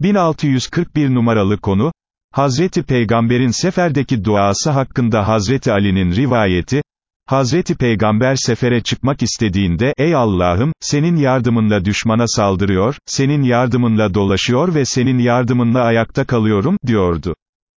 1641 numaralı konu, Hazreti Peygamber'in seferdeki duası hakkında Hazreti Ali'nin rivayeti, Hazreti Peygamber sefere çıkmak istediğinde, ey Allah'ım, senin yardımınla düşmana saldırıyor, senin yardımınla dolaşıyor ve senin yardımınla ayakta kalıyorum, diyordu.